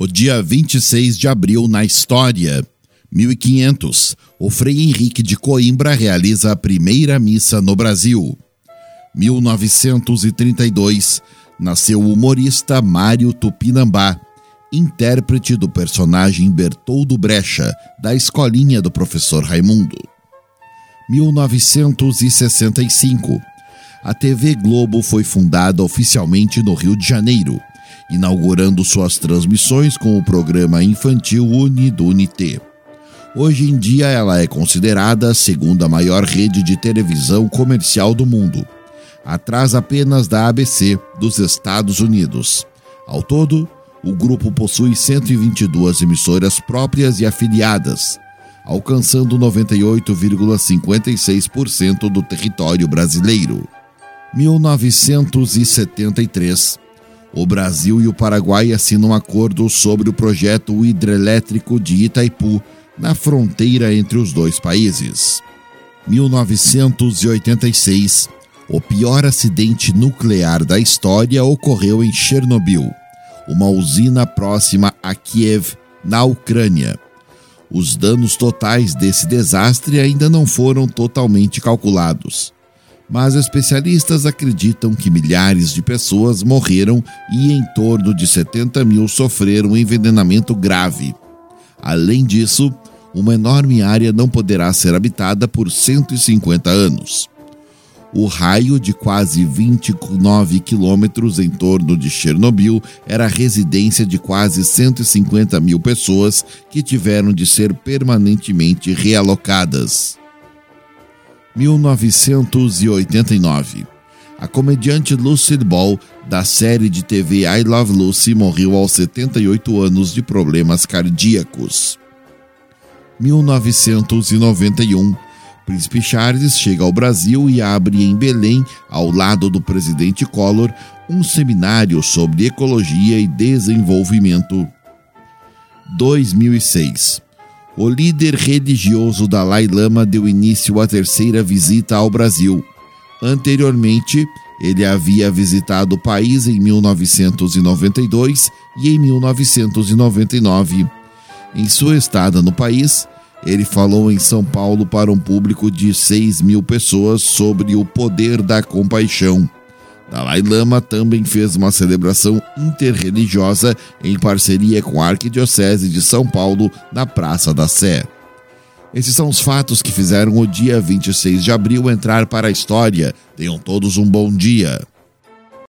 O dia 26 de abril na história. 1500. O Frei Henrique de Coimbra realiza a primeira missa no Brasil. 1932. Nasceu o humorista Mário Tupinambá, intérprete do personagem Bertoldo Brecha, da escolinha do professor Raimundo. 1965. A TV Globo foi fundada oficialmente no Rio de Janeiro inaugurando suas transmissões com o programa infantil Unidunité. Hoje em dia, ela é considerada a segunda maior rede de televisão comercial do mundo, atrás apenas da ABC dos Estados Unidos. Ao todo, o grupo possui 122 emissoras próprias e afiliadas, alcançando 98,56% do território brasileiro. 1973 o Brasil e o Paraguai assinam um acordo sobre o projeto hidrelétrico de Itaipu, na fronteira entre os dois países. 1986 O pior acidente nuclear da história ocorreu em Chernobyl, uma usina próxima a Kiev, na Ucrânia. Os danos totais desse desastre ainda não foram totalmente calculados mas especialistas acreditam que milhares de pessoas morreram e em torno de 70 mil sofreram envenenamento grave. Além disso, uma enorme área não poderá ser habitada por 150 anos. O raio de quase 29 quilômetros em torno de Chernobyl era a residência de quase 150 mil pessoas que tiveram de ser permanentemente realocadas. 1989. A comediante Lucille Ball, da série de TV I Love Lucy, morreu aos 78 anos de problemas cardíacos. 1991. Príncipe Charles chega ao Brasil e abre em Belém, ao lado do presidente Collor, um seminário sobre ecologia e desenvolvimento. 2006 o líder religioso Dalai Lama deu início à terceira visita ao Brasil. Anteriormente, ele havia visitado o país em 1992 e em 1999. Em sua estada no país, ele falou em São Paulo para um público de 6 mil pessoas sobre o poder da compaixão. Dalai Lama também fez uma celebração interreligiosa em parceria com a Arquidiocese de São Paulo na Praça da Sé. Esses são os fatos que fizeram o dia 26 de abril entrar para a história. Tenham todos um bom dia.